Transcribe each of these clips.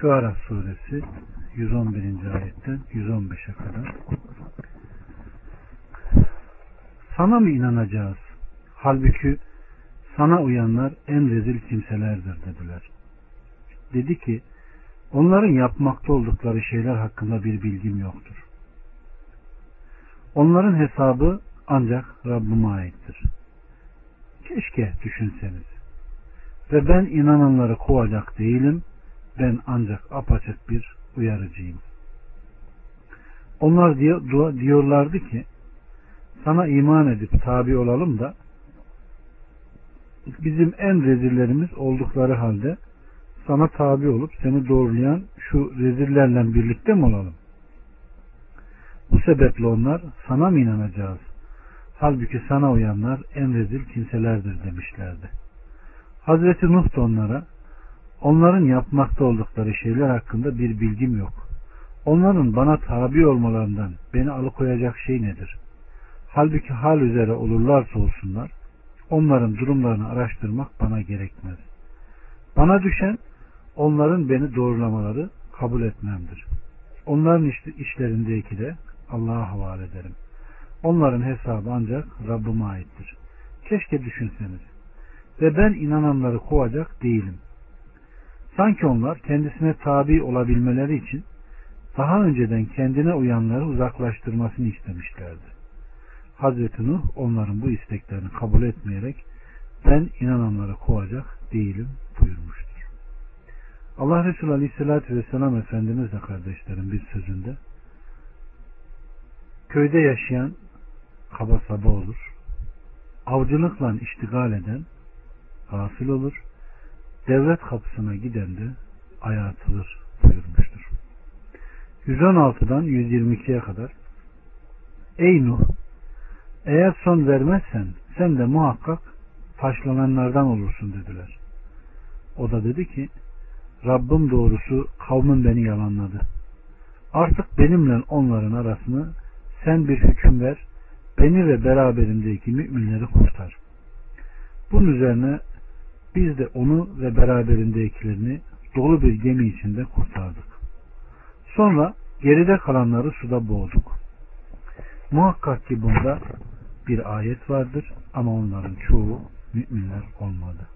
Şuara suresi 111. ayetten 115'e kadar. Sana mı inanacağız? Halbuki sana uyanlar en rezil kimselerdir dediler. Dedi ki onların yapmakta oldukları şeyler hakkında bir bilgim yoktur. Onların hesabı ancak Rabbime aittir. Keşke düşünseniz. Ve ben inananları kovacak değilim. Ben ancak apaçık bir uyarıcıyım. Onlar diyorlardı ki sana iman edip tabi olalım da bizim en rezillerimiz oldukları halde sana tabi olup seni doğrulayan şu rezillerle birlikte mi olalım? Bu sebeple onlar sana mı inanacağız? Halbuki sana uyanlar en rezil kimselerdir demişlerdi. Hazreti Nuh da onlara onların yapmakta oldukları şeyler hakkında bir bilgim yok. Onların bana tabi olmalarından beni alıkoyacak şey nedir? Halbuki hal üzere olurlarsa olsunlar onların durumlarını araştırmak bana gerekmez. Bana düşen onların beni doğrulamaları kabul etmemdir. Onların işlerindeki de Allah'a havale ederim. Onların hesabı ancak Rabbime aittir. Keşke düşünseniz. Ve ben inananları kovacak değilim. Sanki onlar kendisine tabi olabilmeleri için daha önceden kendine uyanları uzaklaştırmasını istemişlerdi. Hazreti Nuh onların bu isteklerini kabul etmeyerek ben inananları kovacak değilim buyurmuştur. Allah Resulü Aleyhisselatü Vesselam Efendimiz de kardeşlerim bir sözünde köyde yaşayan kaba saba olur, avcılıkla iştigal eden gafil olur, devlet kapısına giden de ayartılır buyurmuştur. 116'dan 122'ye kadar Ey Nuh eğer son vermezsen sen de muhakkak taşlananlardan olursun dediler. O da dedi ki Rabbim doğrusu kavmin beni yalanladı. Artık benimle onların arasını sen bir hüküm ver, beni ve beraberimdeki müminleri kurtar. Bunun üzerine biz de onu ve beraberindekilerini dolu bir gemi içinde kurtardık. Sonra geride kalanları suda boğduk. Muhakkak ki bunda bir ayet vardır ama onların çoğu müminler olmadı.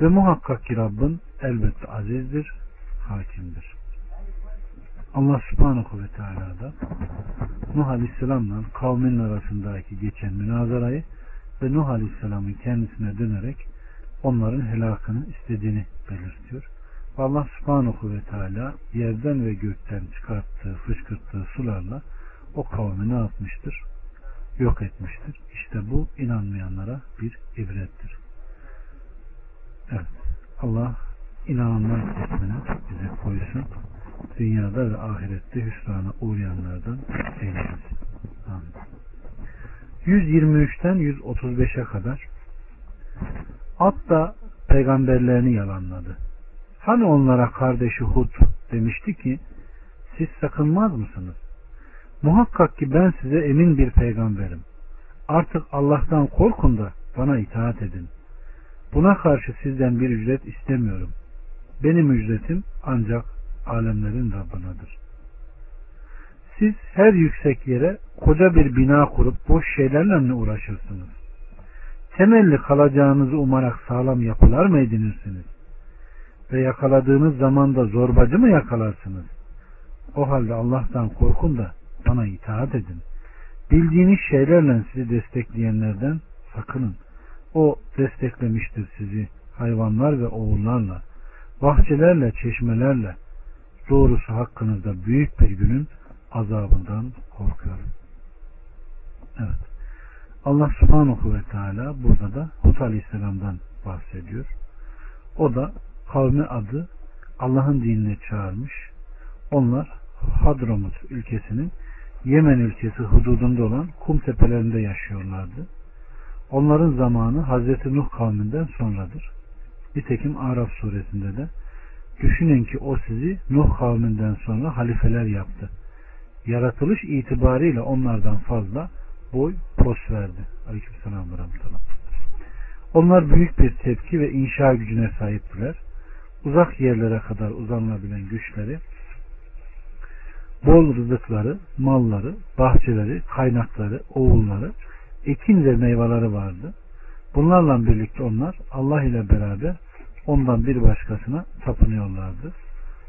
Ve muhakkak ki Rabbin elbette azizdir, hakimdir. Allah subhanahu ve teala da Nuh Aleyhisselam'la kavmin arasındaki geçen münazarayı ve Nuh Aleyhisselam'ın kendisine dönerek onların helakını istediğini belirtiyor. Allah subhanahu ve teala yerden ve gökten çıkarttığı, fışkırttığı sularla o kavmi ne yapmıştır? Yok etmiştir. İşte bu inanmayanlara bir ibrettir. Evet. Allah inananlar kısmını bize koysun. Dünyada ve ahirette hüsrana uğrayanlardan eylesin. Amin. 123'ten 135'e kadar At da peygamberlerini yalanladı. Hani onlara kardeşi Hud demişti ki siz sakınmaz mısınız? Muhakkak ki ben size emin bir peygamberim. Artık Allah'tan korkun da bana itaat edin. Buna karşı sizden bir ücret istemiyorum. Benim ücretim ancak alemlerin Rabbinadır. Siz her yüksek yere koca bir bina kurup boş şeylerle mi uğraşırsınız? Temelli kalacağınızı umarak sağlam yapılar mı edinirsiniz? Ve yakaladığınız zaman da zorbacı mı yakalarsınız? O halde Allah'tan korkun da bana itaat edin. Bildiğiniz şeylerle sizi destekleyenlerden sakının. O desteklemiştir sizi hayvanlar ve oğullarla, bahçelerle, çeşmelerle. Doğrusu hakkınızda büyük bir günün azabından korkuyorum. Evet. Allah subhanahu ve teala burada da Hud aleyhisselamdan bahsediyor. O da kavmi adı Allah'ın dinine çağırmış. Onlar Hadramut ülkesinin Yemen ülkesi hududunda olan kum tepelerinde yaşıyorlardı. Onların zamanı Hazreti Nuh kavminden sonradır. Nitekim Araf suresinde de düşünün ki o sizi Nuh kavminden sonra halifeler yaptı. Yaratılış itibariyle onlardan fazla boy pos verdi. Aleykümselam ve Onlar büyük bir tepki ve inşa gücüne sahiptiler. uzak yerlere kadar uzanabilen güçleri, bol rızıkları, malları, bahçeleri, kaynakları, oğulları, ekin ve meyveleri vardı. Bunlarla birlikte onlar Allah ile beraber ondan bir başkasına tapınıyorlardı.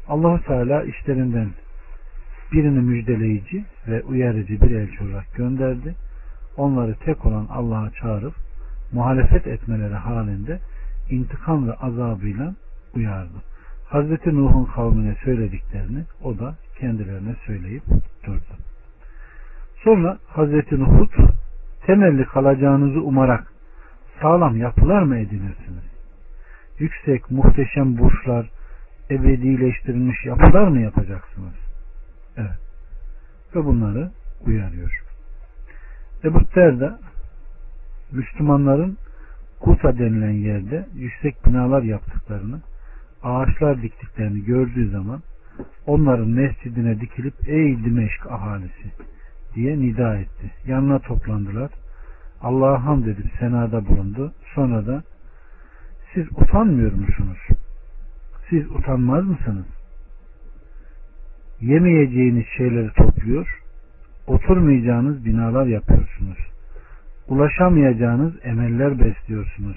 Allahu Teala işlerinden birini müjdeleyici ve uyarıcı bir elçi olarak gönderdi. Onları tek olan Allah'a çağırıp muhalefet etmeleri halinde intikam ve azabıyla uyardı. Hazreti Nuh'un kavmine söylediklerini o da kendilerine söyleyip durdu. Sonra Hazreti Nuh'ut temelli kalacağınızı umarak sağlam yapılar mı edinirsiniz? Yüksek, muhteşem burçlar, ebedileştirilmiş yapılar mı yapacaksınız? Evet. Ve bunları uyarıyor. Ebu Derda Müslümanların Kuta denilen yerde yüksek binalar yaptıklarını, ağaçlar diktiklerini gördüğü zaman onların mescidine dikilip ey Dimeşk ahalisi diye nida etti. Yanına toplandılar. Allah'a hamd edip senada bulundu. Sonra da siz utanmıyor musunuz? Siz utanmaz mısınız? Yemeyeceğiniz şeyleri topluyor, oturmayacağınız binalar yapıyorsunuz. Ulaşamayacağınız emeller besliyorsunuz.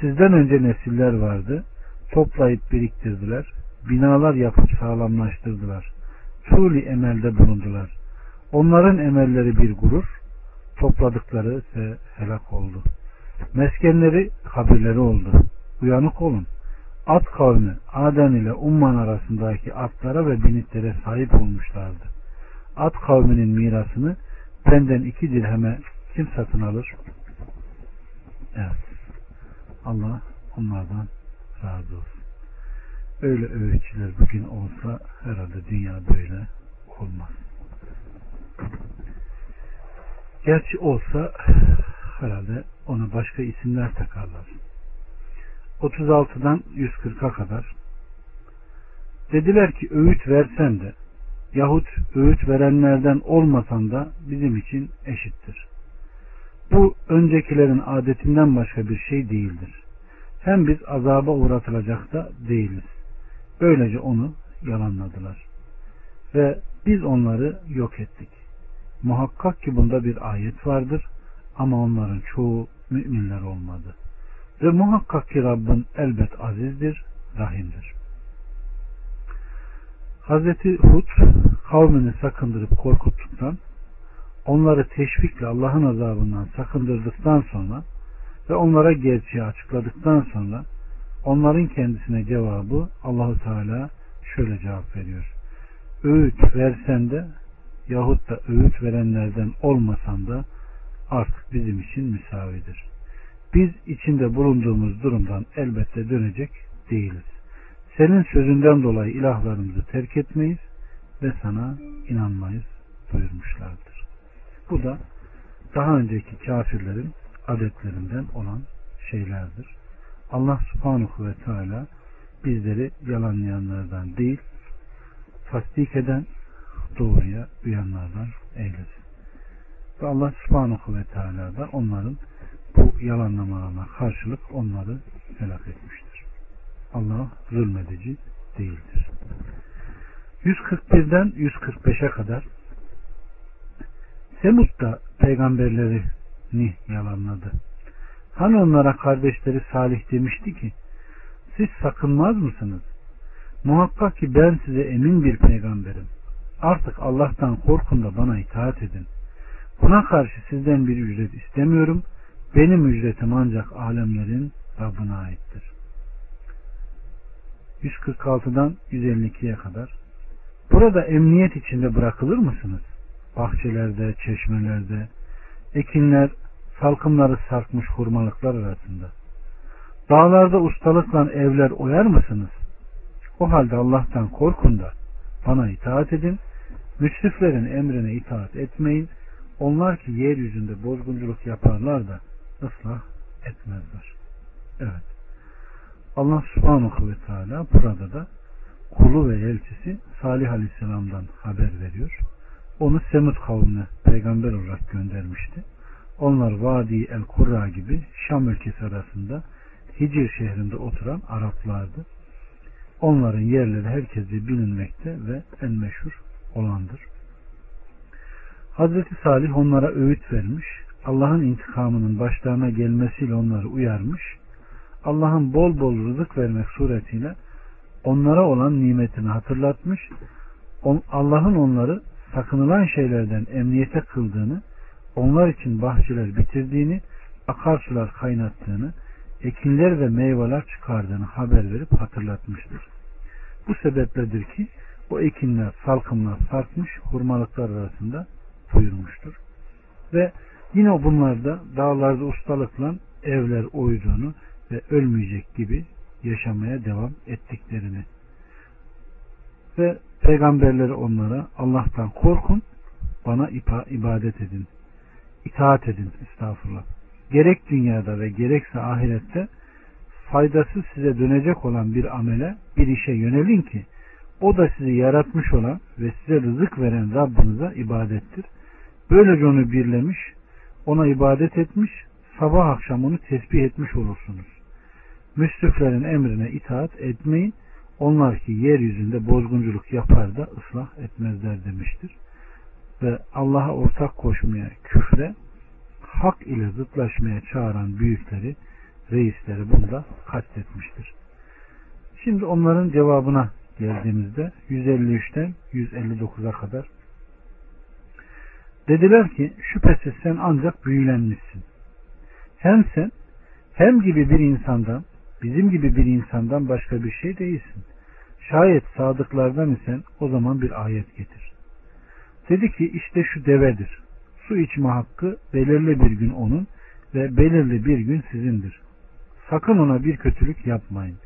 Sizden önce nesiller vardı, toplayıp biriktirdiler, binalar yapıp sağlamlaştırdılar. Tuli emelde bulundular. Onların emelleri bir gurur, topladıkları ise helak oldu. Meskenleri kabirleri oldu. Uyanık olun. At kavmi Aden ile Umman arasındaki atlara ve binitlere sahip olmuşlardı. At kavminin mirasını benden iki dirheme kim satın alır? Evet. Allah onlardan razı olsun. Öyle öğütçüler bugün olsa herhalde dünya böyle olmaz. Gerçi olsa herhalde ona başka isimler takarlar. 36'dan 140'a kadar dediler ki öğüt versen de yahut öğüt verenlerden olmasan da bizim için eşittir. Bu öncekilerin adetinden başka bir şey değildir. Hem biz azaba uğratılacak da değiliz. Böylece onu yalanladılar. Ve biz onları yok ettik. Muhakkak ki bunda bir ayet vardır ama onların çoğu müminler olmadı. Ve muhakkak ki Rabbin elbet azizdir, rahimdir. Hazreti Hud kavmini sakındırıp korkuttuktan, onları teşvikle Allah'ın azabından sakındırdıktan sonra ve onlara gerçeği açıkladıktan sonra onların kendisine cevabı Allahu Teala şöyle cevap veriyor. Öğüt versen de yahut da öğüt verenlerden olmasan da artık bizim için müsavidir. Biz içinde bulunduğumuz durumdan elbette dönecek değiliz. Senin sözünden dolayı ilahlarımızı terk etmeyiz ve sana inanmayız buyurmuşlardır. Bu da daha önceki kafirlerin adetlerinden olan şeylerdir. Allah subhanahu ve teala bizleri yalanlayanlardan değil, tasdik eden, doğruya uyanlardan eylesin. Ve Allah subhanahu ve teala da onların bu yalanlamalarına karşılık onları helak etmiştir. Allah zulmedici değildir. 141'den 145'e kadar Semud da peygamberlerini yalanladı. Hani onlara kardeşleri Salih demişti ki siz sakınmaz mısınız? Muhakkak ki ben size emin bir peygamberim. Artık Allah'tan korkun da bana itaat edin. Buna karşı sizden bir ücret istemiyorum. Benim ücretim ancak alemlerin Rabbine aittir. 146'dan 152'ye kadar. Burada emniyet içinde bırakılır mısınız? Bahçelerde, çeşmelerde, ekinler, salkımları sarkmış hurmalıklar arasında. Dağlarda ustalıkla evler oyar mısınız? O halde Allah'tan korkun da bana itaat edin. Müsriflerin emrine itaat etmeyin. Onlar ki yeryüzünde bozgunculuk yaparlar da ıslah etmezler. Evet. Allah subhanahu ve teala burada da kulu ve elçisi Salih aleyhisselamdan haber veriyor. Onu Semud kavmine peygamber olarak göndermişti. Onlar Vadi el Kurra gibi Şam ülkesi arasında Hicr şehrinde oturan Araplardı. onların yerleri herkese bilinmekte ve en meşhur olandır. Hazreti Salih onlara öğüt vermiş, Allah'ın intikamının başlarına gelmesiyle onları uyarmış, Allah'ın bol bol rızık vermek suretiyle onlara olan nimetini hatırlatmış, Allah'ın onları sakınılan şeylerden emniyete kıldığını, onlar için bahçeler bitirdiğini, akarsular kaynattığını, ekinler ve meyveler çıkardığını haber verip hatırlatmıştır. Bu sebepledir ki o ekinler, salkımlar sarkmış, hurmalıklar arasında buyurmuştur. Ve yine bunlarda dağlarda ustalıkla evler oyduğunu ve ölmeyecek gibi yaşamaya devam ettiklerini ve peygamberleri onlara Allah'tan korkun bana ibadet edin itaat edin estağfurullah gerek dünyada ve gerekse ahirette faydası size dönecek olan bir amele bir işe yönelin ki o da sizi yaratmış olan ve size rızık veren Rabbinize ibadettir. Böylece onu birlemiş, ona ibadet etmiş, sabah akşam onu tesbih etmiş olursunuz. Müslüflerin emrine itaat etmeyin. Onlar ki yeryüzünde bozgunculuk yapar da ıslah etmezler demiştir. Ve Allah'a ortak koşmaya, küfre, hak ile zıtlaşmaya çağıran büyükleri, reisleri bunda kastetmiştir. Şimdi onların cevabına geldiğimizde 153'ten 159'a kadar dediler ki şüphesiz sen ancak büyülenmişsin. Hem sen hem gibi bir insandan bizim gibi bir insandan başka bir şey değilsin. Şayet sadıklardan isen o zaman bir ayet getir. Dedi ki işte şu devedir. Su içme hakkı belirli bir gün onun ve belirli bir gün sizindir. Sakın ona bir kötülük yapmayın.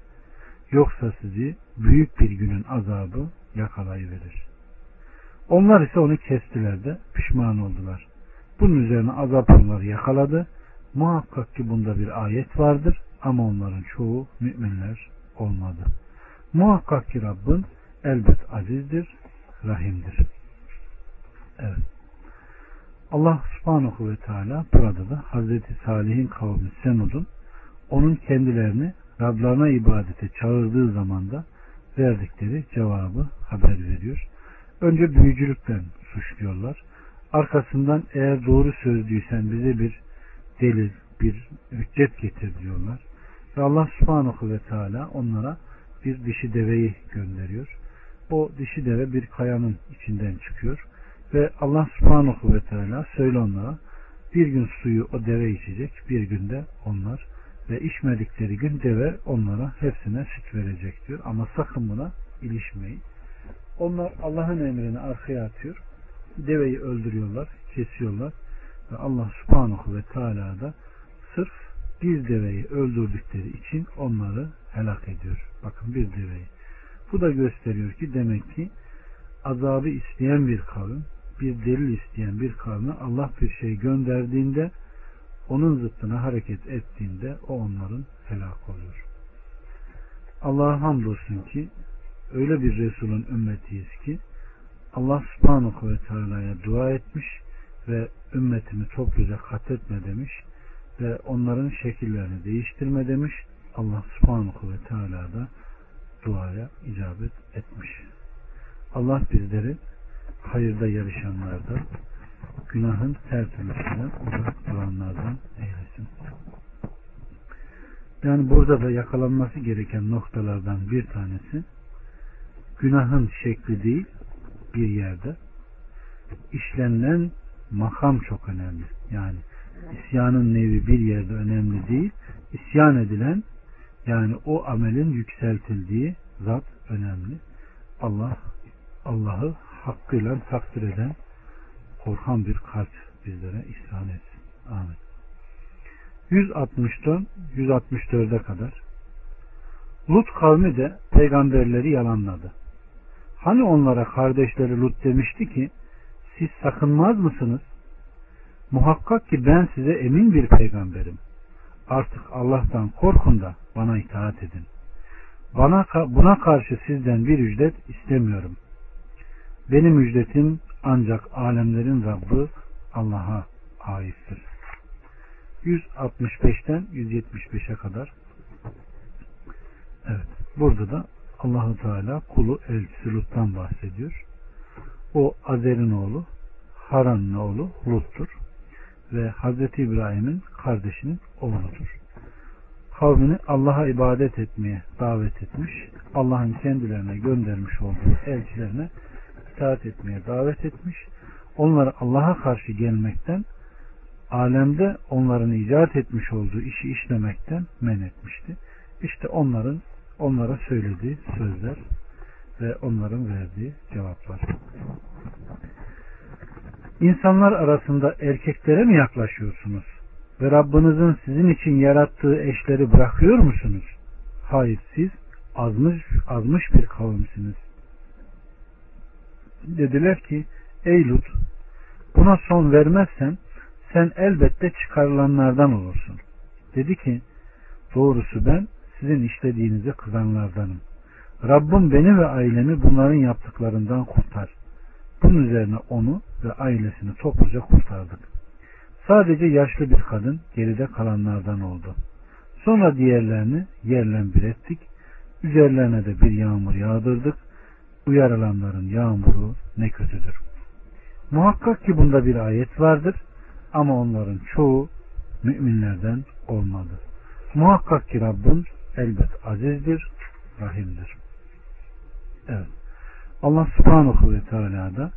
Yoksa sizi büyük bir günün azabı yakalayıverir. Onlar ise onu kestiler de pişman oldular. Bunun üzerine azap onları yakaladı. Muhakkak ki bunda bir ayet vardır ama onların çoğu müminler olmadı. Muhakkak ki Rabbin elbet azizdir, rahimdir. Evet. Allah subhanahu ve teala burada da Hazreti Salih'in kavmi Semud'un onun kendilerini Rablarına ibadete çağırdığı zaman da verdikleri cevabı haber veriyor. Önce büyücülükten suçluyorlar. Arkasından eğer doğru sözlüysen bize bir delil, bir hüccet getir diyorlar. Ve Allah subhanahu ve teala onlara bir dişi deveyi gönderiyor. O dişi deve bir kayanın içinden çıkıyor. Ve Allah subhanahu ve teala söyle onlara bir gün suyu o deve içecek, bir günde onlar ve içmedikleri gün deve onlara hepsine süt verecek diyor. Ama sakın buna ilişmeyin. Onlar Allah'ın emrini arkaya atıyor. Deveyi öldürüyorlar, kesiyorlar. Ve Allah subhanahu ve teala da sırf bir deveyi öldürdükleri için onları helak ediyor. Bakın bir deveyi. Bu da gösteriyor ki demek ki azabı isteyen bir kavim, bir delil isteyen bir kavme Allah bir şey gönderdiğinde onun zıttına hareket ettiğinde o onların helak oluyor. Allah'a hamdolsun ki öyle bir Resulün ümmetiyiz ki Allah subhanahu ve teala'ya dua etmiş ve ümmetimi topluca katletme demiş ve onların şekillerini değiştirme demiş. Allah subhanahu ve teala da duaya icabet etmiş. Allah bizleri hayırda yarışanlardan günahın her uzak duranlardan eylesin. Yani burada da yakalanması gereken noktalardan bir tanesi günahın şekli değil bir yerde işlenilen makam çok önemli. Yani isyanın nevi bir yerde önemli değil. İsyan edilen yani o amelin yükseltildiği zat önemli. Allah Allah'ı hakkıyla takdir eden korkan bir kalp bizlere ihsan etsin. Amin. 160'dan 164'e kadar Lut kavmi de peygamberleri yalanladı. Hani onlara kardeşleri Lut demişti ki siz sakınmaz mısınız? Muhakkak ki ben size emin bir peygamberim. Artık Allah'tan korkun da bana itaat edin. Bana buna karşı sizden bir ücret istemiyorum. Benim ücretim ancak alemlerin Rabbi Allah'a aittir. 165'ten 175'e kadar Evet. Burada da Allahu Teala kulu elçisi Lut'tan bahsediyor. O Azer'in oğlu, Haran'ın oğlu Lut'tur ve Hazreti İbrahim'in kardeşinin oğludur. Kavmini Allah'a ibadet etmeye davet etmiş, Allah'ın kendilerine göndermiş olduğu elçilerine itaat etmeye davet etmiş, onları Allah'a karşı gelmekten, alemde onların icat etmiş olduğu işi işlemekten men etmişti. İşte onların onlara söylediği sözler ve onların verdiği cevaplar. İnsanlar arasında erkeklere mi yaklaşıyorsunuz? Ve Rabbinizin sizin için yarattığı eşleri bırakıyor musunuz? Hayır siz azmış, azmış bir kavimsiniz. Dediler ki ey Lut buna son vermezsen sen elbette çıkarılanlardan olursun. Dedi ki doğrusu ben sizin işlediğinize kızanlardanım. Rabbim beni ve ailemi bunların yaptıklarından kurtar. Bunun üzerine onu ve ailesini topluca kurtardık. Sadece yaşlı bir kadın geride kalanlardan oldu. Sonra diğerlerini yerle bir ettik. Üzerlerine de bir yağmur yağdırdık. Uyarılanların yağmuru ne kötüdür. Muhakkak ki bunda bir ayet vardır ama onların çoğu müminlerden olmadı. Muhakkak ki Rabbin elbet azizdir, rahimdir. Evet. Allah subhanahu ve teala da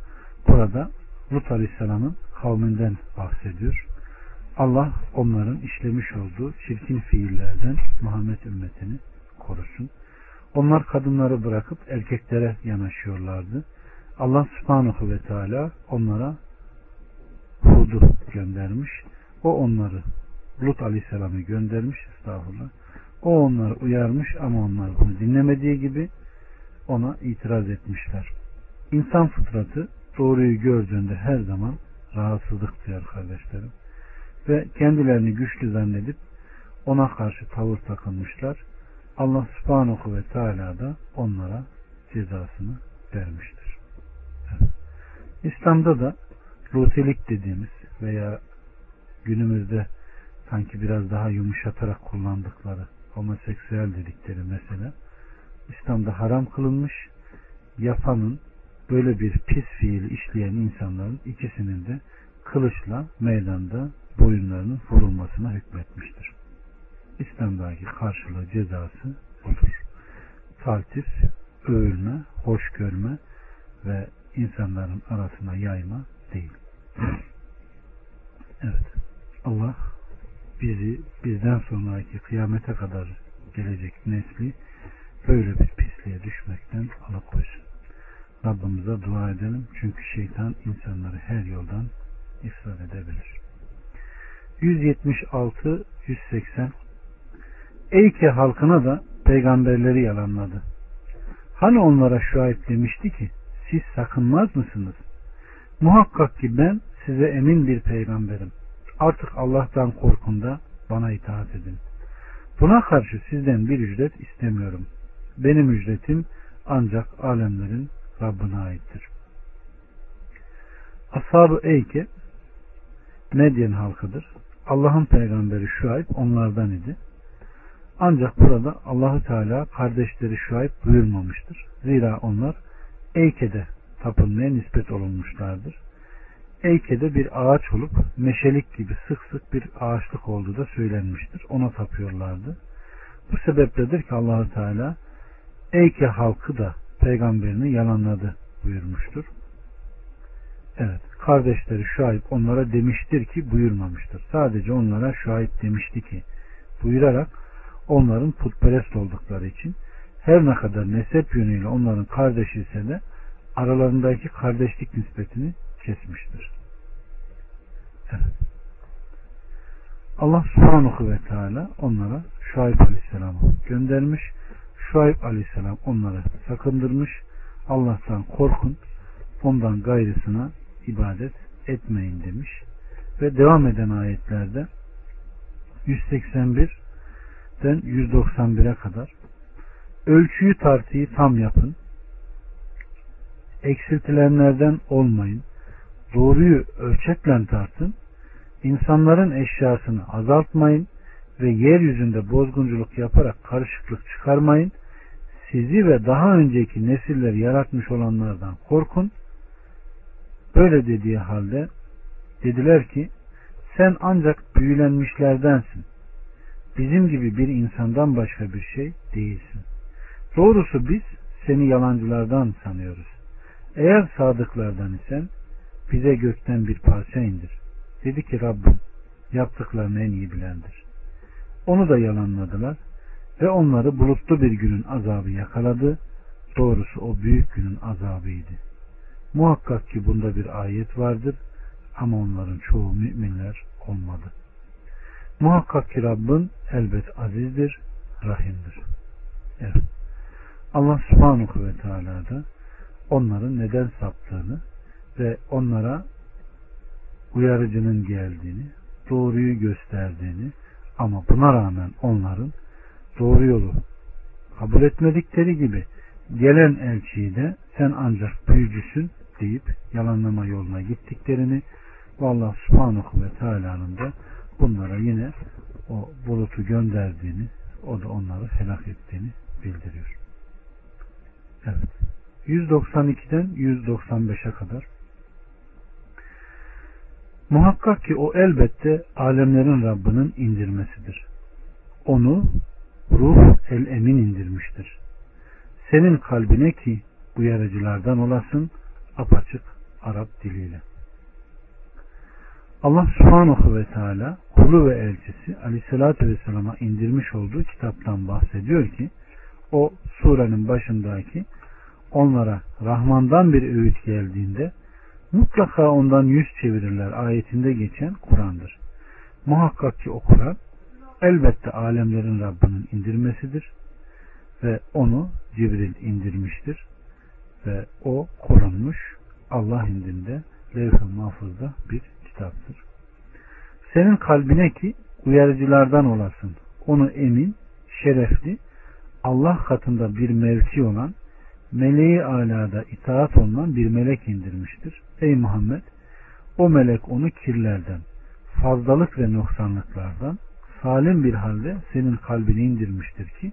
burada Lut aleyhisselamın kavminden bahsediyor. Allah onların işlemiş olduğu çirkin fiillerden Muhammed ümmetini korusun. Onlar kadınları bırakıp erkeklere yanaşıyorlardı. Allah subhanahu ve teala onlara Hud'u göndermiş. O onları Lut aleyhisselamı göndermiş. Estağfurullah. O onları uyarmış ama onlar bunu dinlemediği gibi ona itiraz etmişler. İnsan fıtratı doğruyu gördüğünde her zaman rahatsızlık duyar kardeşlerim. Ve kendilerini güçlü zannedip ona karşı tavır takılmışlar. Allah subhanahu ve teala da onlara cezasını vermiştir. Evet. İslam'da da rutilik dediğimiz veya günümüzde sanki biraz daha yumuşatarak kullandıkları homoseksüel dedikleri mesela İslam'da haram kılınmış yapanın böyle bir pis fiil işleyen insanların ikisinin de kılıçla meydanda boyunlarının vurulmasına hükmetmiştir. İslam'daki karşılığı cezası budur. Taltif, övülme, hoş görme ve insanların arasına yayma değil. Evet. Allah bizi bizden sonraki kıyamete kadar gelecek nesli böyle bir pisliğe düşmekten alıkoysun. Rabbimize dua edelim. Çünkü şeytan insanları her yoldan ifsad edebilir. 176 180 Eyke halkına da peygamberleri yalanladı. Hani onlara şahit demişti ki siz sakınmaz mısınız? Muhakkak ki ben size emin bir peygamberim. Artık Allah'tan korkun da bana itaat edin. Buna karşı sizden bir ücret istemiyorum. Benim ücretim ancak alemlerin Rabbine aittir. Ashab-ı Eyke Medyen halkıdır. Allah'ın peygamberi Şuayb onlardan idi. Ancak burada Allahü Teala kardeşleri Şuayb buyurmamıştır. Zira onlar Eyke'de tapınmaya nispet olunmuşlardır. Eyke'de bir ağaç olup meşelik gibi sık sık bir ağaçlık olduğu da söylenmiştir. Ona tapıyorlardı. Bu sebepledir ki Allahü Teala Eyke halkı da peygamberini yalanladı buyurmuştur. Evet, kardeşleri Şuayb onlara demiştir ki buyurmamıştır. Sadece onlara Şuayb demişti ki buyurarak onların putperest oldukları için her ne kadar nesep yönüyle onların kardeşi ise de aralarındaki kardeşlik nispetini kesmiştir. Evet. Allah subhanahu ve teala onlara Şuayb aleyhisselamı göndermiş Şuayb aleyhisselam onları sakındırmış. Allah'tan korkun. Ondan gayrısına ibadet etmeyin demiş. Ve devam eden ayetlerde 181'den 191'e kadar ölçüyü tartıyı tam yapın. Eksiltilenlerden olmayın. Doğruyu ölçekle tartın. İnsanların eşyasını azaltmayın ve yeryüzünde bozgunculuk yaparak karışıklık çıkarmayın. sizi ve daha önceki nesilleri yaratmış olanlardan korkun. Böyle dediği halde dediler ki sen ancak büyülenmişlerdensin. Bizim gibi bir insandan başka bir şey değilsin. Doğrusu biz seni yalancılardan sanıyoruz. Eğer sadıklardan isen bize gökten bir parça indir. Dedi ki Rabbim yaptıklarını en iyi bilendir. Onu da yalanladılar ve onları bulutlu bir günün azabı yakaladı. Doğrusu o büyük günün azabıydı. Muhakkak ki bunda bir ayet vardır ama onların çoğu müminler olmadı. Muhakkak ki Rabbin elbet azizdir, rahimdir. Evet. Allah subhanahu ve teala da onların neden saptığını ve onlara uyarıcının geldiğini, doğruyu gösterdiğini ama buna rağmen onların doğru yolu kabul etmedikleri gibi gelen elçiyi de sen ancak büyücüsün deyip yalanlama yoluna gittiklerini ve Allah subhanahu ve teala'nın da bunlara yine o bulutu gönderdiğini o da onları helak ettiğini bildiriyor. Evet. 192'den 195'e kadar Muhakkak ki o elbette alemlerin Rabbinin indirmesidir. Onu ruh el emin indirmiştir. Senin kalbine ki uyarıcılardan olasın apaçık Arap diliyle. Allah subhanahu ve teala kulu ve elçisi aleyhissalatü vesselama indirmiş olduğu kitaptan bahsediyor ki o surenin başındaki onlara Rahman'dan bir öğüt geldiğinde mutlaka ondan yüz çevirirler ayetinde geçen Kur'an'dır. Muhakkak ki o Kur'an elbette alemlerin Rabbinin indirmesidir ve onu Cibril indirmiştir ve o korunmuş Allah indinde levh-i mahfuzda bir kitaptır. Senin kalbine ki uyarıcılardan olasın. Onu emin, şerefli, Allah katında bir mevki olan, meleği alada itaat olunan bir melek indirmiştir. Ey Muhammed! O melek onu kirlerden, fazlalık ve noksanlıklardan salim bir halde senin kalbine indirmiştir ki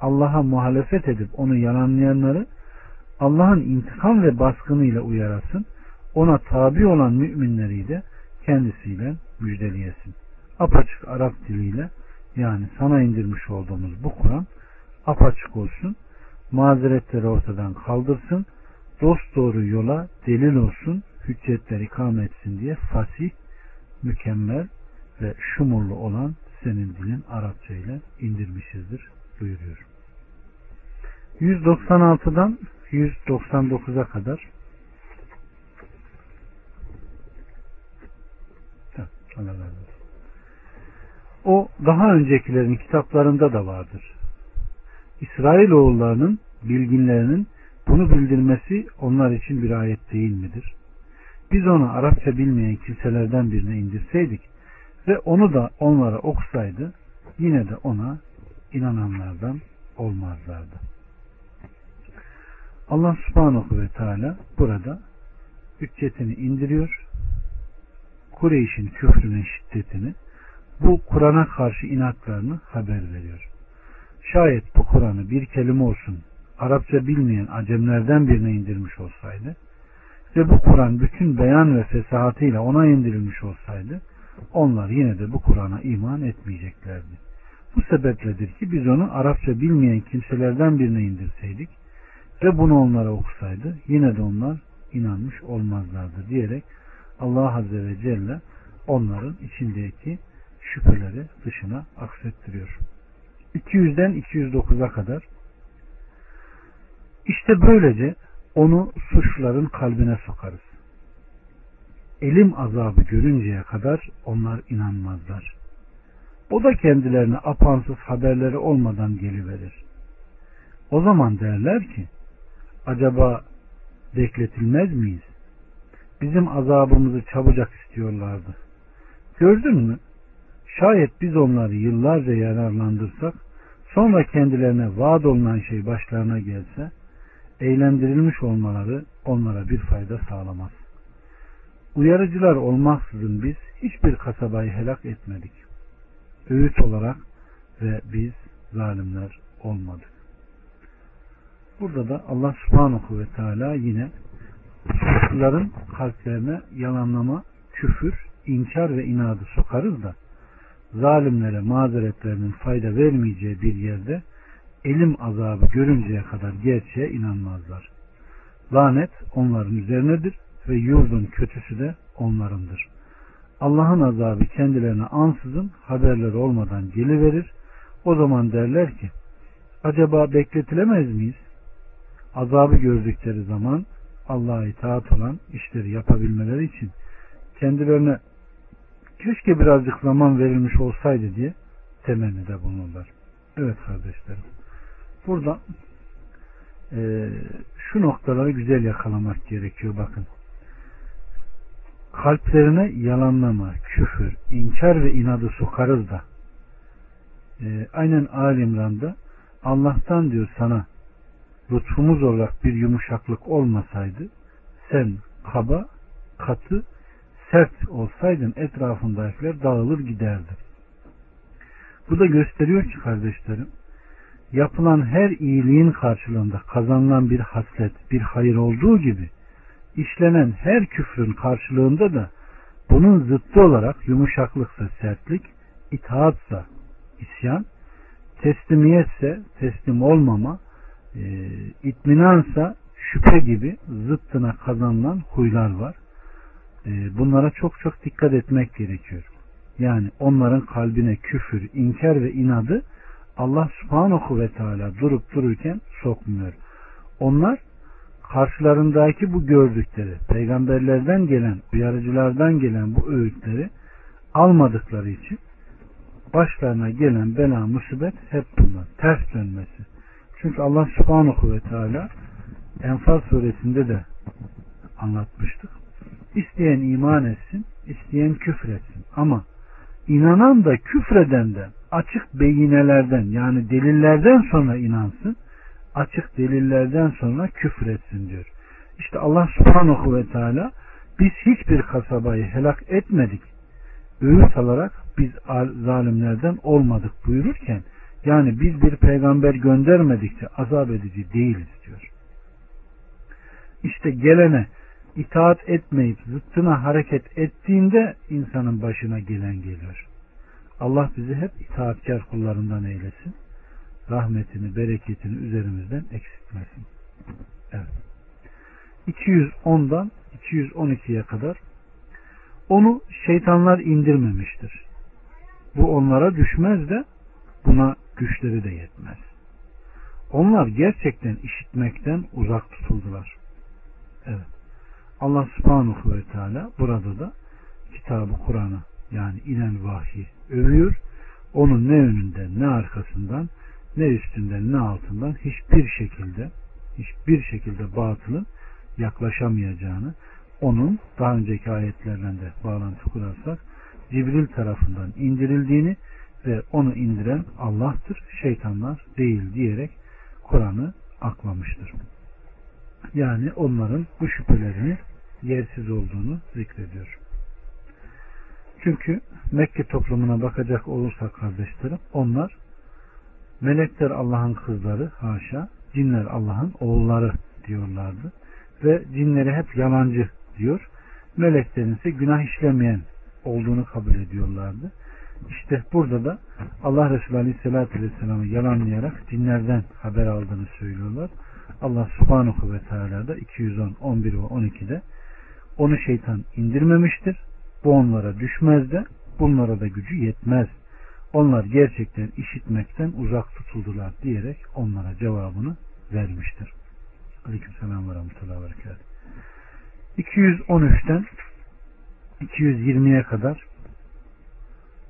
Allah'a muhalefet edip onu yalanlayanları Allah'ın intikam ve baskınıyla uyarasın, ona tabi olan müminleri de kendisiyle müjdeleyesin. Apaçık Arap diliyle yani sana indirmiş olduğumuz bu Kur'an apaçık olsun, mazeretleri ortadan kaldırsın, dost doğru yola delil olsun, hüccetleri ikame etsin diye fasih, mükemmel ve şumurlu olan senin dilin Arapça ile indirmişizdir buyuruyor. 196'dan 199'a kadar O daha öncekilerin kitaplarında da vardır. İsrail oğullarının bilginlerinin bunu bildirmesi onlar için bir ayet değil midir? Biz onu Arapça bilmeyen kimselerden birine indirseydik ve onu da onlara okusaydı yine de ona inananlardan olmazlardı. Allah subhanahu ve teala burada hüccetini indiriyor. Kureyş'in küfrünün şiddetini bu Kur'an'a karşı inatlarını haber veriyor. Şayet bu Kur'an'ı bir kelime olsun Arapça bilmeyen acemlerden birine indirmiş olsaydı ve bu Kur'an bütün beyan ve fesahatıyla ona indirilmiş olsaydı onlar yine de bu Kur'an'a iman etmeyeceklerdi. Bu sebepledir ki biz onu Arapça bilmeyen kimselerden birine indirseydik ve bunu onlara okusaydı yine de onlar inanmış olmazlardı diyerek Allah Azze ve Celle onların içindeki şüpheleri dışına aksettiriyor. 200'den 209'a kadar işte böylece onu suçluların kalbine sokarız. Elim azabı görünceye kadar onlar inanmazlar. O da kendilerine apansız haberleri olmadan geliverir. O zaman derler ki acaba bekletilmez miyiz? Bizim azabımızı çabucak istiyorlardı. Gördün mü? Şayet biz onları yıllarca yararlandırsak sonra kendilerine vaat olunan şey başlarına gelse eğlendirilmiş olmaları onlara bir fayda sağlamaz. Uyarıcılar olmaksızın biz hiçbir kasabayı helak etmedik. Öğüt olarak ve biz zalimler olmadık. Burada da Allah subhanahu ve teala yine suçluların kalplerine yalanlama, küfür, inkar ve inadı sokarız da zalimlere mazeretlerinin fayda vermeyeceği bir yerde elim azabı görünceye kadar gerçeğe inanmazlar. Lanet onların üzerinedir ve yurdun kötüsü de onlarındır. Allah'ın azabı kendilerine ansızın haberleri olmadan geliverir. O zaman derler ki acaba bekletilemez miyiz? Azabı gördükleri zaman Allah'a itaat olan işleri yapabilmeleri için kendilerine keşke birazcık zaman verilmiş olsaydı diye temennide bulunurlar. Evet kardeşlerim. Burada e, şu noktaları güzel yakalamak gerekiyor bakın. Kalplerine yalanlama, küfür, inkar ve inadı sokarız da e, aynen Alimran'da Allah'tan diyor sana lütfumuz olarak bir yumuşaklık olmasaydı sen kaba, katı, sert olsaydın etrafındakiler dağılır giderdi. Bu da gösteriyor ki kardeşlerim yapılan her iyiliğin karşılığında kazanılan bir haslet, bir hayır olduğu gibi işlenen her küfrün karşılığında da bunun zıttı olarak yumuşaklıksa sertlik, itaatsa isyan, teslimiyetse teslim olmama, e, itminansa şüphe gibi zıttına kazanılan huylar var. E, bunlara çok çok dikkat etmek gerekiyor. Yani onların kalbine küfür, inkar ve inadı Allah subhanahu ve teala durup dururken sokmuyor. Onlar karşılarındaki bu gördükleri, peygamberlerden gelen, uyarıcılardan gelen bu öğütleri almadıkları için başlarına gelen bela musibet hep bunlar. Ters dönmesi. Çünkü Allah subhanahu ve teala Enfal suresinde de anlatmıştık. İsteyen iman etsin, isteyen küfür etsin. Ama inanan da küfreden de açık beyinelerden yani delillerden sonra inansın, açık delillerden sonra küfür etsin diyor. İşte Allah subhanahu ve teala biz hiçbir kasabayı helak etmedik. Öğüt alarak biz zalimlerden olmadık buyururken yani biz bir peygamber göndermedikçe azap edici değiliz diyor. İşte gelene itaat etmeyip zıttına hareket ettiğinde insanın başına gelen geliyor. Allah bizi hep itaatkar kullarından eylesin. Rahmetini, bereketini üzerimizden eksiltmesin. Evet. 210'dan 212'ye kadar onu şeytanlar indirmemiştir. Bu onlara düşmez de buna güçleri de yetmez. Onlar gerçekten işitmekten uzak tutuldular. Evet. Allah subhanahu ve teala burada da kitabı Kur'an'ı yani inen vahyi övüyor. Onun ne önünden ne arkasından ne üstünden ne altından hiçbir şekilde hiçbir şekilde batılın yaklaşamayacağını onun daha önceki ayetlerden de bağlantı kurarsak Cibril tarafından indirildiğini ve onu indiren Allah'tır, şeytanlar değil diyerek Kur'an'ı aklamıştır. Yani onların bu şüphelerini yersiz olduğunu zikrediyor. Çünkü Mekke toplumuna bakacak olursak kardeşlerim onlar melekler Allah'ın kızları haşa cinler Allah'ın oğulları diyorlardı ve cinleri hep yalancı diyor meleklerin ise günah işlemeyen olduğunu kabul ediyorlardı. İşte burada da Allah Resulü Aleyhisselatü Vesselam'ı yalanlayarak cinlerden haber aldığını söylüyorlar. Allah Subhanahu ve Teala da 210, 11 ve 12'de onu şeytan indirmemiştir. Bu onlara düşmez de bunlara da gücü yetmez. Onlar gerçekten işitmekten uzak tutuldular diyerek onlara cevabını vermiştir. Aleyküm selam ve rahmetullahi ve 213'ten 220'ye kadar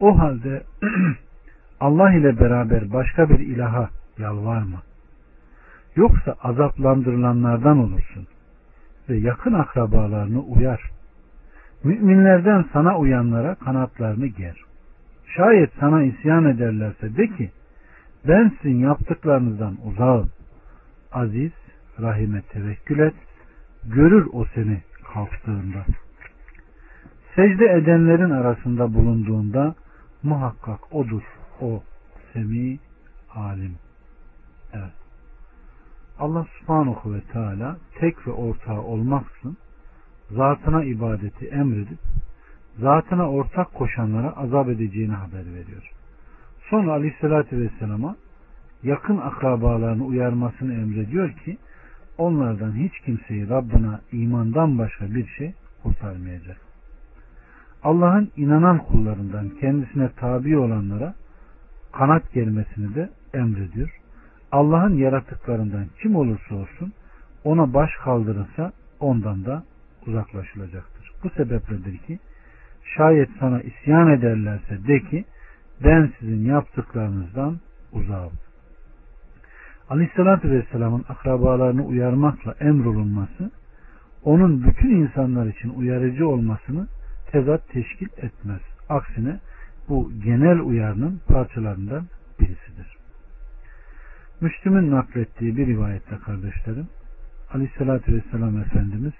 o halde Allah ile beraber başka bir ilaha yalvarma. Yoksa azaplandırılanlardan olursun ve yakın akrabalarını uyar. Müminlerden sana uyanlara kanatlarını ger. Şayet sana isyan ederlerse de ki ben sizin yaptıklarınızdan uzağım. Aziz, rahime tevekkül et. Görür o seni kalktığında. Secde edenlerin arasında bulunduğunda muhakkak odur. O semi alim. Evet. Allah subhanahu ve teala tek ve ortağı olmaksın zatına ibadeti emredip zatına ortak koşanlara azap edeceğini haber veriyor. Sonra aleyhissalatü vesselama yakın akrabalarını uyarmasını emrediyor ki onlardan hiç kimseyi Rabbına imandan başka bir şey kurtarmayacak. Allah'ın inanan kullarından kendisine tabi olanlara kanat gelmesini de emrediyor. Allah'ın yaratıklarından kim olursa olsun ona baş kaldırırsa ondan da uzaklaşılacaktır. Bu sebepledir ki şayet sana isyan ederlerse de ki ben sizin yaptıklarınızdan uzağım. Aleyhissalatü Vesselam'ın akrabalarını uyarmakla emrolunması onun bütün insanlar için uyarıcı olmasını tezat teşkil etmez. Aksine bu genel uyarının parçalarından birisidir. Müslüm'ün naklettiği bir rivayette kardeşlerim Aleyhissalatü Vesselam Efendimiz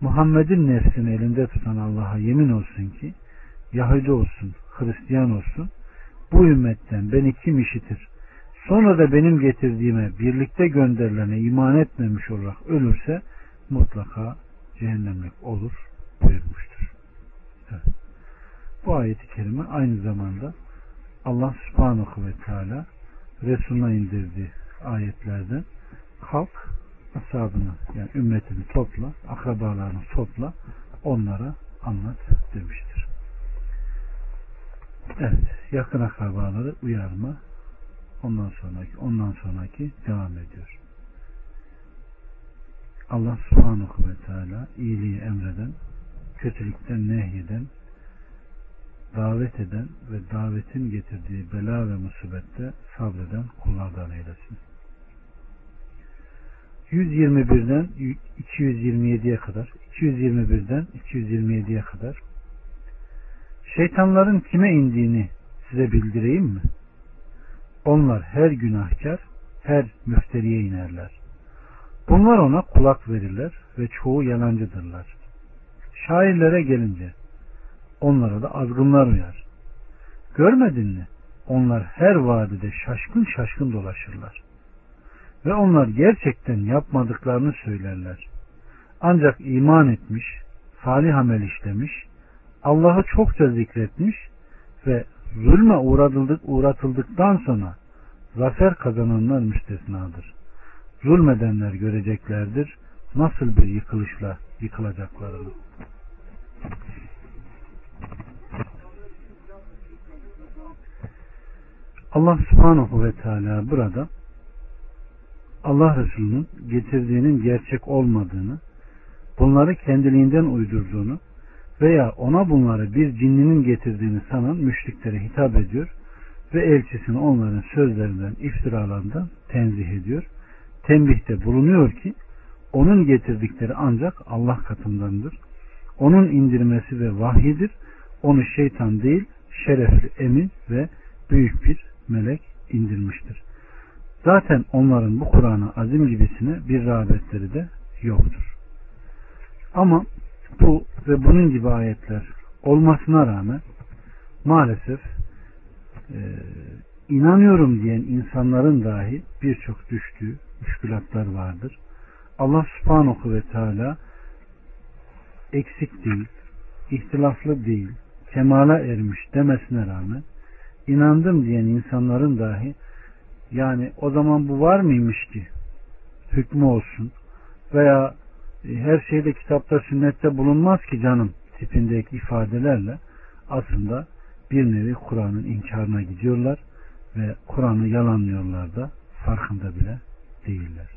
Muhammed'in nefsini elinde tutan Allah'a yemin olsun ki Yahudi olsun, Hristiyan olsun bu ümmetten beni kim işitir sonra da benim getirdiğime birlikte gönderilene iman etmemiş olarak ölürse mutlaka cehennemlik olur buyurmuştur. Evet. Bu ayeti kerime aynı zamanda Allah subhanahu ve teala Resulüne indirdiği ayetlerden kalk ashabını yani ümmetini topla, akrabalarını topla, onlara anlat demiştir. Evet, yakın akrabaları uyarma, ondan sonraki, ondan sonraki devam ediyor. Allah subhanahu ve teala iyiliği emreden, kötülükten nehyeden, davet eden ve davetin getirdiği bela ve musibette sabreden kullardan eylesin. 121'den 227'ye kadar 221'den 227'ye kadar şeytanların kime indiğini size bildireyim mi? Onlar her günahkar, her müfteriye inerler. Bunlar ona kulak verirler ve çoğu yalancıdırlar. Şairlere gelince onlara da azgınlar uyar. Görmedin mi? Onlar her vadide şaşkın şaşkın dolaşırlar. Ve onlar gerçekten yapmadıklarını söylerler. Ancak iman etmiş, salih amel işlemiş, Allah'ı çokça zikretmiş ve zulme uğratıldık, uğratıldıktan sonra zafer kazananlar müstesnadır. Zulmedenler göreceklerdir nasıl bir yıkılışla yıkılacaklarını. Allah subhanahu ve teala burada Allah Resulü'nün getirdiğinin gerçek olmadığını, bunları kendiliğinden uydurduğunu veya ona bunları bir cinninin getirdiğini sanan müşriklere hitap ediyor ve elçisini onların sözlerinden, iftiralarından tenzih ediyor. Tembihte bulunuyor ki onun getirdikleri ancak Allah katındandır. Onun indirmesi ve vahyidir. Onu şeytan değil, şerefli, emin ve büyük bir melek indirmiştir. Zaten onların bu Kur'an'a azim gibisine bir rağbetleri de yoktur. Ama bu ve bunun gibi ayetler olmasına rağmen maalesef e, inanıyorum diyen insanların dahi birçok düştüğü müşkülatlar vardır. Allah subhanahu ve teala eksik değil, ihtilaflı değil, kemala ermiş demesine rağmen inandım diyen insanların dahi yani o zaman bu var mıymış ki hükmü olsun veya e, her şeyde kitapta sünnette bulunmaz ki canım tipindeki ifadelerle aslında bir nevi Kur'an'ın inkarına gidiyorlar ve Kur'an'ı yalanlıyorlar da farkında bile değiller.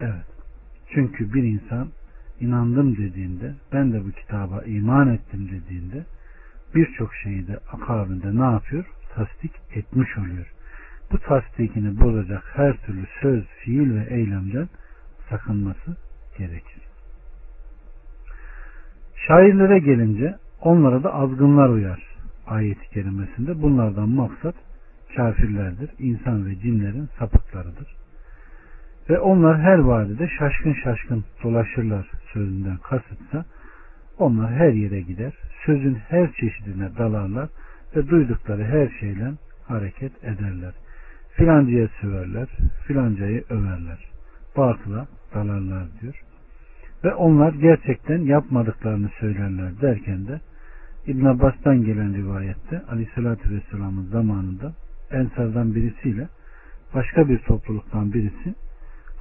Evet. Çünkü bir insan inandım dediğinde ben de bu kitaba iman ettim dediğinde birçok şeyi de akabinde ne yapıyor? Tasdik etmiş oluyor. Bu tasdikini bozacak her türlü söz, fiil ve eylemden sakınması gerekir. Şairlere gelince onlara da azgınlar uyar ayeti kerimesinde. Bunlardan maksat kafirlerdir. İnsan ve cinlerin sapıklarıdır. Ve onlar her vadide şaşkın şaşkın dolaşırlar sözünden kasıtsa onlar her yere gider. Sözün her çeşidine dalarlar ve duydukları her şeyle hareket ederler. Filancaya söverler, filancayı överler. Batıla dalarlar diyor. Ve onlar gerçekten yapmadıklarını söylerler derken de İbn Abbas'tan gelen rivayette Aleyhisselatü Vesselam'ın zamanında Ensar'dan birisiyle başka bir topluluktan birisi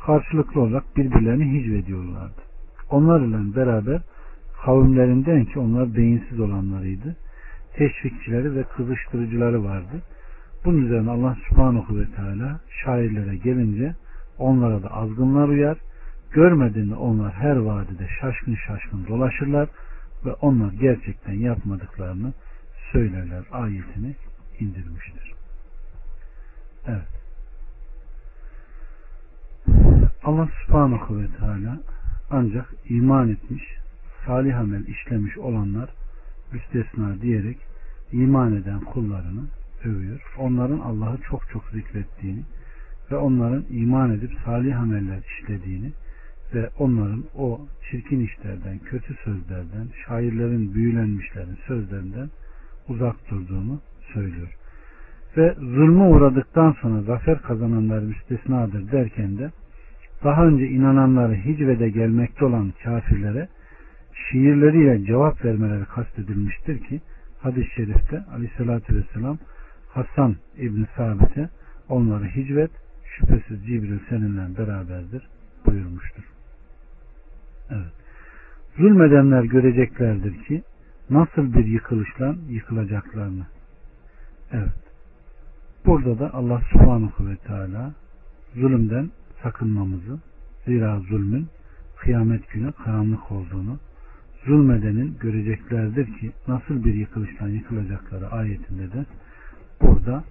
karşılıklı olarak birbirlerini hicvediyorlardı. Onlar ile beraber kavimlerinden ki onlar beyinsiz olanlarıydı. Teşvikçileri ve kızıştırıcıları vardı. Bunun üzerine Allah subhanahu ve teala şairlere gelince onlara da azgınlar uyar. Görmediğinde onlar her vadide şaşkın şaşkın dolaşırlar ve onlar gerçekten yapmadıklarını söylerler ayetini indirmiştir. Evet. Allah subhanahu ve teala ancak iman etmiş, salih amel işlemiş olanlar müstesna diyerek iman eden kullarını övüyor. Onların Allah'ı çok çok zikrettiğini ve onların iman edip salih ameller işlediğini ve onların o çirkin işlerden, kötü sözlerden, şairlerin büyülenmişlerin sözlerinden uzak durduğunu söylüyor. Ve zulmü uğradıktan sonra zafer kazananlar müstesnadır derken de daha önce inananları hicvede gelmekte olan kafirlere şiirleriyle cevap vermeleri kastedilmiştir ki hadis-i şerifte aleyhissalatü vesselam Hasan İbni Sabit'e onları hicvet şüphesiz Cibril seninle beraberdir buyurmuştur. Evet. Zulmedenler göreceklerdir ki nasıl bir yıkılışla yıkılacaklarını. Evet. Burada da Allah subhanahu ve teala zulümden sakınmamızı zira zulmün kıyamet günü karanlık olduğunu zulmedenin göreceklerdir ki nasıl bir yıkılıştan yıkılacakları ayetinde de burada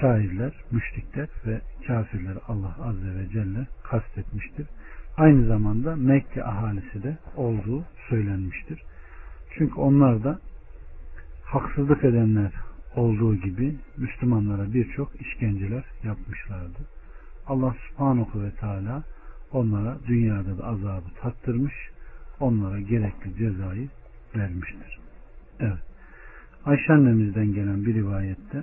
şairler, müşrikler ve kafirleri Allah Azze ve Celle kastetmiştir. Aynı zamanda Mekke ahalisi de olduğu söylenmiştir. Çünkü onlar da haksızlık edenler olduğu gibi Müslümanlara birçok işkenceler yapmışlardı. Allah subhanahu ve teala onlara dünyada da azabı tattırmış, onlara gerekli cezayı vermiştir. Evet. Ayşe annemizden gelen bir rivayette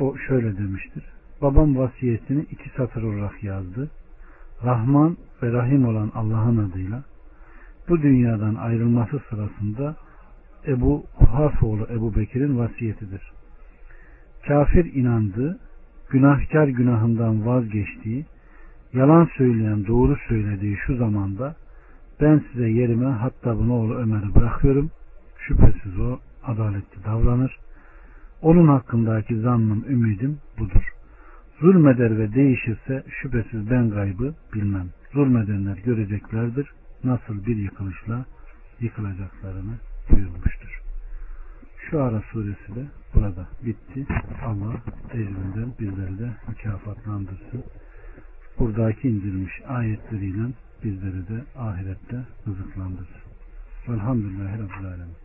o şöyle demiştir. Babam vasiyetini iki satır olarak yazdı. Rahman ve Rahim olan Allah'ın adıyla bu dünyadan ayrılması sırasında Ebu Kuhafoğlu Ebu Bekir'in vasiyetidir. Kafir inandığı, günahkar günahından vazgeçtiği, yalan söyleyen doğru söylediği şu zamanda ben size yerime hatta bunu oğlu Ömer'i bırakıyorum. Şüphesiz o adaletli davranır. Onun hakkındaki zannım, ümidim budur. Zulmeder ve değişirse şüphesiz ben gaybı bilmem. Zulmedenler göreceklerdir. Nasıl bir yıkılışla yıkılacaklarını buyurmuştur. Şu ara suresi de burada bitti. Allah ecrinden bizleri de mükafatlandırsın. Buradaki indirilmiş ayetleriyle bizleri de ahirette rızıklandırsın. Velhamdülillahi Rabbil Alemin.